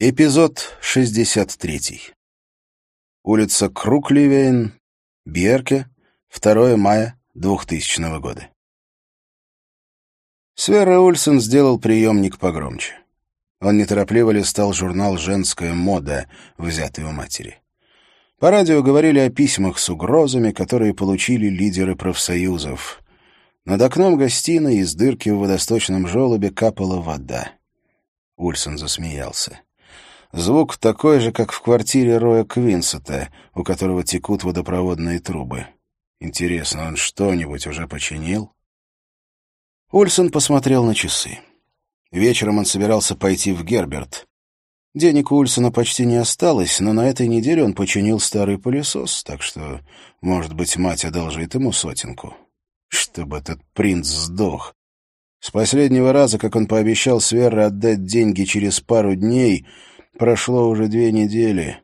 Эпизод 63. Улица Крукливейн, Бьерке, 2 мая 2000 года. Свера Ульсен сделал приемник погромче. Он неторопливо листал журнал «Женская мода», взятый у матери. По радио говорили о письмах с угрозами, которые получили лидеры профсоюзов. Над окном гостиной из дырки в водосточном желобе капала вода. Ульсен засмеялся. Звук такой же, как в квартире Роя Квинсета, у которого текут водопроводные трубы. Интересно, он что-нибудь уже починил? Ульсон посмотрел на часы. Вечером он собирался пойти в Герберт. Денег у Ульсона почти не осталось, но на этой неделе он починил старый пылесос, так что, может быть, мать одолжит ему сотенку. Чтобы этот принц сдох. С последнего раза, как он пообещал Сверре отдать деньги через пару дней, Прошло уже две недели,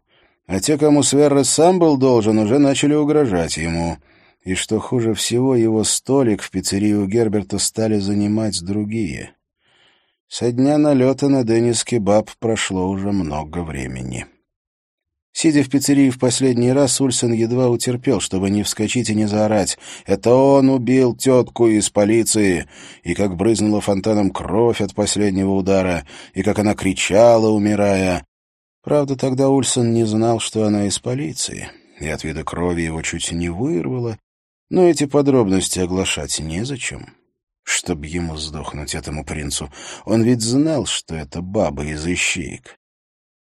а те, кому Сверра сам был должен, уже начали угрожать ему. И что хуже всего, его столик в пиццерии у Герберта стали занимать другие. Со дня налета на Деннис Кебаб прошло уже много времени. Сидя в пиццерии в последний раз, Ульсен едва утерпел, чтобы не вскочить и не заорать. «Это он убил тетку из полиции!» И как брызнула фонтаном кровь от последнего удара, и как она кричала, умирая. Правда, тогда Ульсен не знал, что она из полиции, и от вида крови его чуть не вырвало, но эти подробности оглашать незачем. Чтоб ему сдохнуть, этому принцу. Он ведь знал, что это баба из ищеек.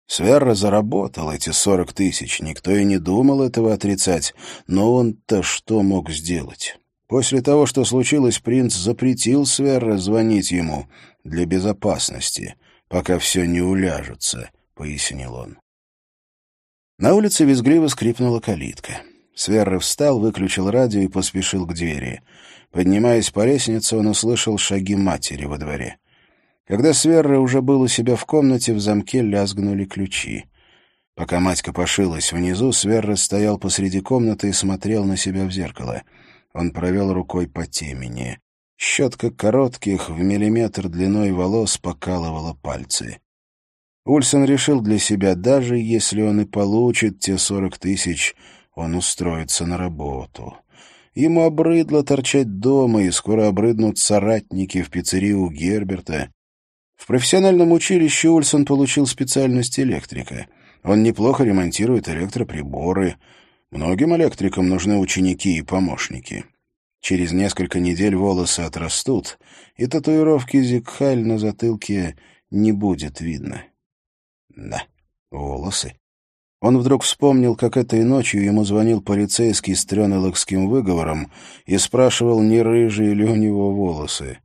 Сверра заработал эти сорок тысяч, никто и не думал этого отрицать, но он-то что мог сделать? После того, что случилось, принц запретил Сверра звонить ему для безопасности, пока все не уляжется, — пояснил он. На улице визгливо скрипнула калитка. Сверра встал, выключил радио и поспешил к двери. Поднимаясь по лестнице, он услышал шаги матери во дворе. Когда Сверра уже был у себя в комнате, в замке лязгнули ключи. Пока мать копошилась внизу, Сверра стоял посреди комнаты и смотрел на себя в зеркало. Он провел рукой по темени. Щетка коротких, в миллиметр длиной волос покалывала пальцы. Ульсон решил для себя, даже если он и получит те сорок тысяч, он устроится на работу. Ему обрыдло торчать дома, и скоро обрыднут соратники в пиццерию у Герберта. В профессиональном училище Ульсон получил специальность электрика. Он неплохо ремонтирует электроприборы. Многим электрикам нужны ученики и помощники. Через несколько недель волосы отрастут, и татуировки Зикхаль на затылке не будет видно. Да, волосы. Он вдруг вспомнил, как этой ночью ему звонил полицейский с тренелокским выговором и спрашивал, не рыжие ли у него волосы.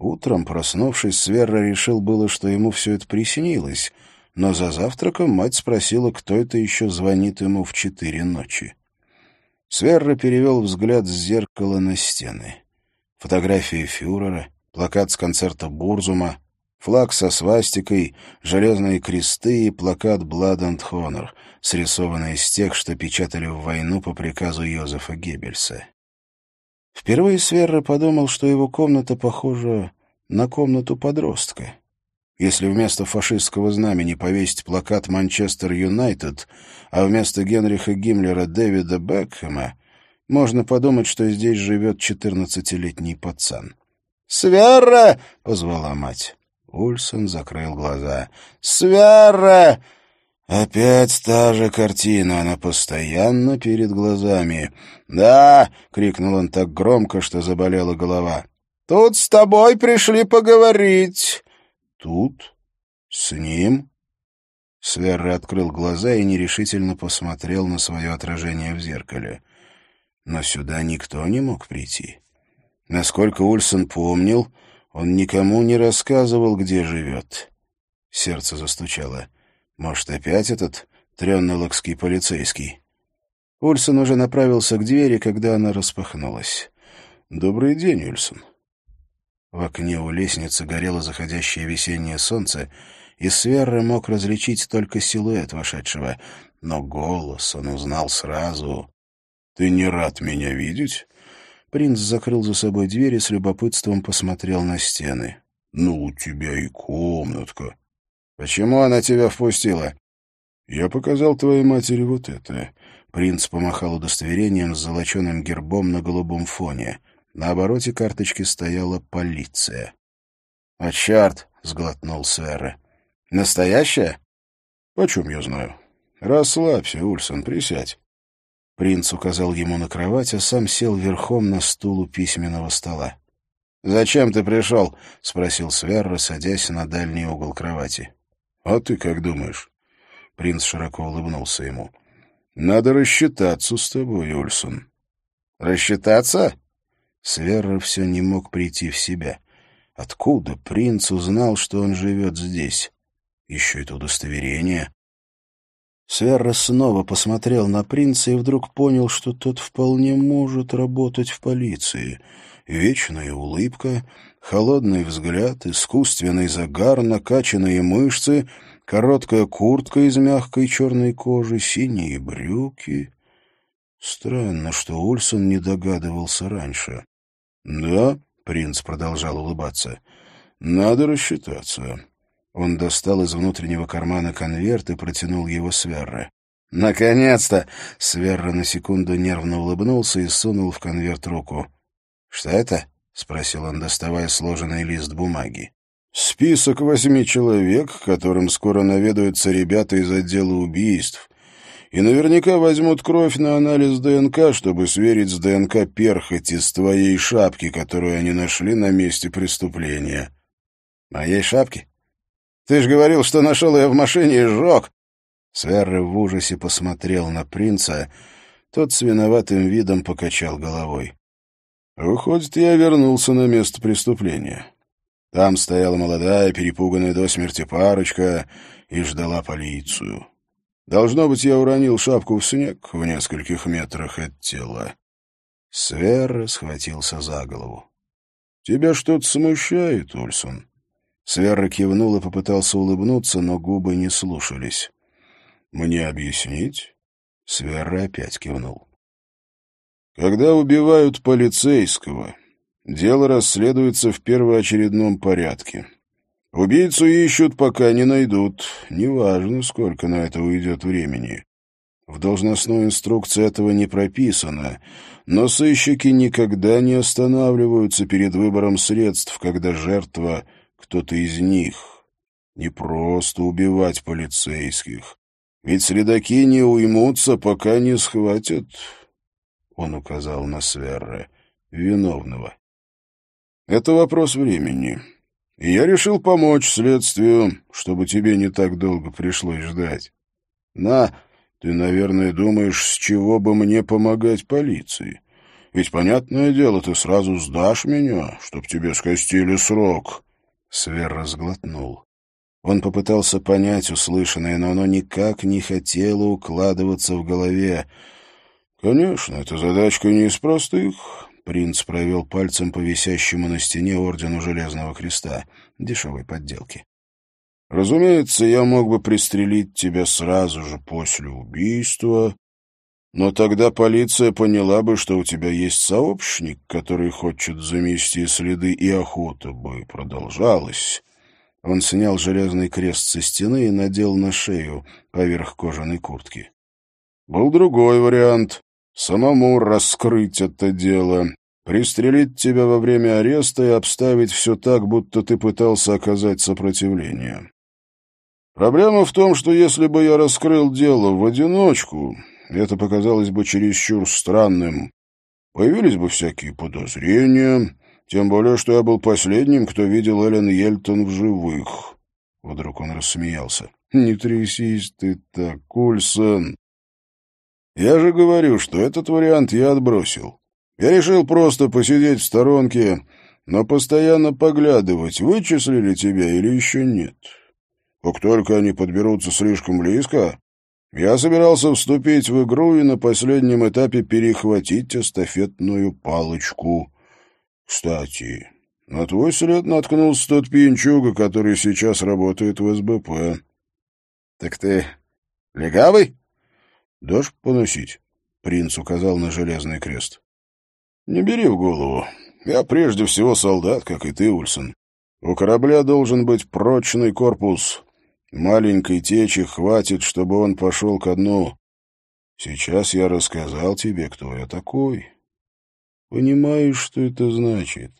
Утром, проснувшись, Сверра решил было, что ему все это приснилось, но за завтраком мать спросила, кто это еще звонит ему в четыре ночи. Сверра перевел взгляд с зеркала на стены. Фотографии фюрера, плакат с концерта Бурзума, флаг со свастикой, железные кресты и плакат «Blood and Honor», срисованный из тех, что печатали в войну по приказу Йозефа Геббельса. Впервые Сверра подумал, что его комната похожа на комнату подростка. Если вместо фашистского знамени повесить плакат «Манчестер Юнайтед», а вместо Генриха Гиммлера Дэвида Бекхэма, можно подумать, что здесь живет четырнадцатилетний пацан. «Сверра!» — позвала мать. Ульсон закрыл глаза. «Сверра!» Опять та же картина, она постоянно перед глазами. «Да!» — крикнул он так громко, что заболела голова. «Тут с тобой пришли поговорить». «Тут? С ним?» Сверра открыл глаза и нерешительно посмотрел на свое отражение в зеркале. Но сюда никто не мог прийти. Насколько Ульсон помнил, он никому не рассказывал, где живет. Сердце застучало. Может, опять этот треннелокский полицейский? Ульсон уже направился к двери, когда она распахнулась. «Добрый день, Ульсон». В окне у лестницы горело заходящее весеннее солнце, и Сверра мог различить только силуэт вошедшего, но голос он узнал сразу. «Ты не рад меня видеть?» Принц закрыл за собой дверь и с любопытством посмотрел на стены. «Ну, у тебя и комнатка. Почему она тебя впустила?» «Я показал твоей матери вот это». Принц помахал удостоверением с золоченым гербом на голубом фоне. На обороте карточки стояла «Полиция». «О, черт!» — сглотнул Сверре. «Настоящая?» «Почем я знаю?» «Расслабься, Ульсон, присядь». Принц указал ему на кровать, а сам сел верхом на стул у письменного стола. «Зачем ты пришел?» — спросил Сверра, садясь на дальний угол кровати. «А ты как думаешь?» Принц широко улыбнулся ему. «Надо рассчитаться с тобой, Ульсон». «Рассчитаться?» Сверра все не мог прийти в себя. Откуда принц узнал, что он живет здесь? Еще это удостоверение. Сверра снова посмотрел на принца и вдруг понял, что тот вполне может работать в полиции. Вечная улыбка, холодный взгляд, искусственный загар, накачанные мышцы, короткая куртка из мягкой черной кожи, синие брюки. Странно, что Ульсон не догадывался раньше. — Да, — принц продолжал улыбаться, — надо рассчитаться. Он достал из внутреннего кармана конверт и протянул его Сверре. «Наконец-то!» — Сверра на секунду нервно улыбнулся и сунул в конверт руку. «Что это?» — спросил он, доставая сложенный лист бумаги. «Список восьми человек, которым скоро наведаются ребята из отдела убийств, и наверняка возьмут кровь на анализ ДНК, чтобы сверить с ДНК перхоти с твоей шапки, которую они нашли на месте преступления». «Моей шапки? Ты ж говорил, что нашел ее в машине и сжег!» Сверры в ужасе посмотрел на принца, тот с виноватым видом покачал головой. Выходит, я вернулся на место преступления. Там стояла молодая, перепуганная до смерти парочка и ждала полицию. Должно быть, я уронил шапку в снег в нескольких метрах от тела. Свер схватился за голову. — Тебя что-то смущает, Ульсон? Свер кивнул и попытался улыбнуться, но губы не слушались. — Мне объяснить? Свер опять кивнул. Когда убивают полицейского, дело расследуется в первоочередном порядке. Убийцу ищут, пока не найдут. Неважно, сколько на это уйдет времени. В должностной инструкции этого не прописано, но сыщики никогда не останавливаются перед выбором средств, когда жертва — кто-то из них. Не просто убивать полицейских. Ведь следаки не уймутся, пока не схватят. Он указал на Сверре, виновного. Это вопрос времени. И я решил помочь следствию, чтобы тебе не так долго пришлось ждать. На, ты, наверное, думаешь, с чего бы мне помогать полиции? Ведь, понятное дело, ты сразу сдашь меня, чтоб тебе скостили срок. Свер разглотнул. Он попытался понять услышанное, но оно никак не хотело укладываться в голове. «Конечно, эта задачка не из простых. Принц провел пальцем по висящему на стене ордену Железного Креста, дешевой подделки. «Разумеется, я мог бы пристрелить тебя сразу же после убийства, но тогда полиция поняла бы, что у тебя есть сообщник, который хочет замести следы, и охота бы продолжалась». Он снял железный крест со стены и надел на шею поверх кожаной куртки. Был другой вариант — самому раскрыть это дело, Пристрелить тебя во время ареста и обставить все так, будто ты пытался оказать сопротивление. Проблема в том, что если бы я раскрыл дело в одиночку, это показалось бы чересчур странным. Появились бы всякие подозрения, тем более, что я был последним, кто видел Эллен Ельтон в живых. Вдруг он рассмеялся. «Не трясись ты так, Кульсон. Я же говорю, что этот вариант я отбросил. Я решил просто посидеть в сторонке, но постоянно поглядывать, вычислили тебя или еще нет. Как только они подберутся слишком близко, я собирался вступить в игру и на последнем этапе перехватить эстафетную палочку. Кстати, на твой след наткнулся тот пьянчуга, который сейчас работает в СБП. — Так ты легавый? — Дашь поносить? — принц указал на железный крест. Не бери в голову. Я прежде всего солдат, как и ты, Ульсон. У корабля должен быть прочный корпус. Маленькой течи хватит, чтобы он пошел ко дну. Сейчас я рассказал тебе, кто я такой. Понимаешь, что это значит?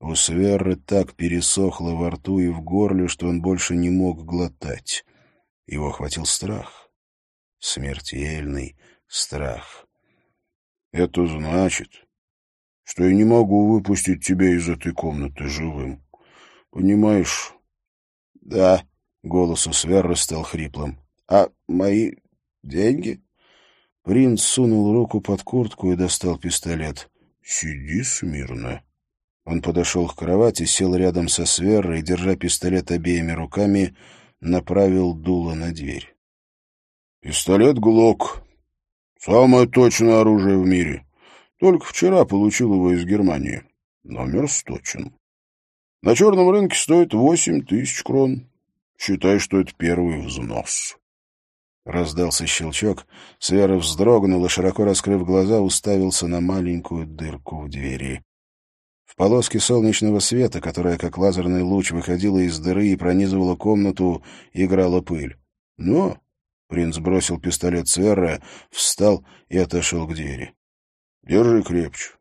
У Сверры так пересохло во рту и в горле, что он больше не мог глотать. Его охватил страх. Смертельный страх. Это значит, что я не могу выпустить тебя из этой комнаты живым. Понимаешь? Да. Голос у Сверры стал хриплым. А мои деньги? Принц сунул руку под куртку и достал пистолет. «Сиди смирно». Он подошел к кровати, сел рядом со Сверрой держа пистолет обеими руками, направил дуло на дверь. «Пистолет ГЛОК. Самое точное оружие в мире. Только вчера получил его из Германии. Номер сточен. На черном рынке стоит восемь тысяч крон. Считай, что это первый взнос». Раздался щелчок. Свера вздрогнул широко раскрыв глаза, уставился на маленькую дырку в двери. В полоске солнечного света, которая, как лазерный луч, выходила из дыры и пронизывала комнату, играла пыль. «Но!» — принц бросил пистолет Сверра, встал и отошел к двери. «Держи крепче.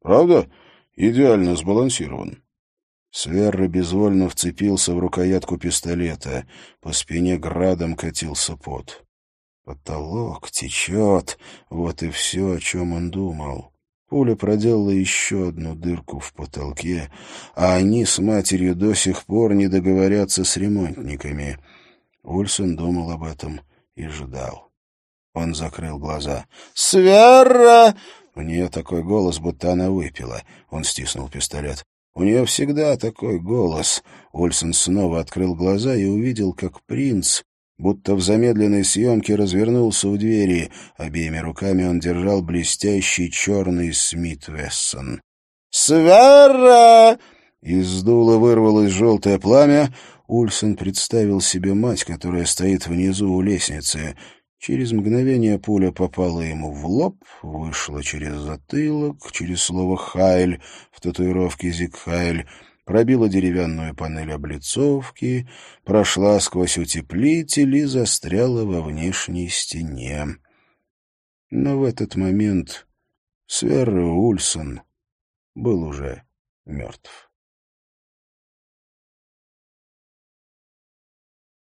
Правда? Идеально сбалансирован». Сверра безвольно вцепился в рукоятку пистолета. По спине градом катился пот. Потолок течет. Вот и все, о чем он думал. Пуля проделала еще одну дырку в потолке, а они с матерью до сих пор не договорятся с ремонтниками. Ульсон думал об этом и ждал. Он закрыл глаза. «Свера!» У нее такой голос, будто она выпила. Он стиснул пистолет. У нее всегда такой голос. Ульсон снова открыл глаза и увидел, как принц будто в замедленной съемке развернулся у двери. Обеими руками он держал блестящий черный Смит Вессон. «Свера!» Из дула вырвалось желтое пламя. Ульсон представил себе мать, которая стоит внизу у лестницы. Через мгновение пуля попала ему в лоб, вышла через затылок, через слово «Хайль» в татуировке «Зиг Хайль», пробила деревянную панель облицовки, прошла сквозь утеплитель и застряла во внешней стене. Но в этот момент Сверра Ульсон был уже мертв.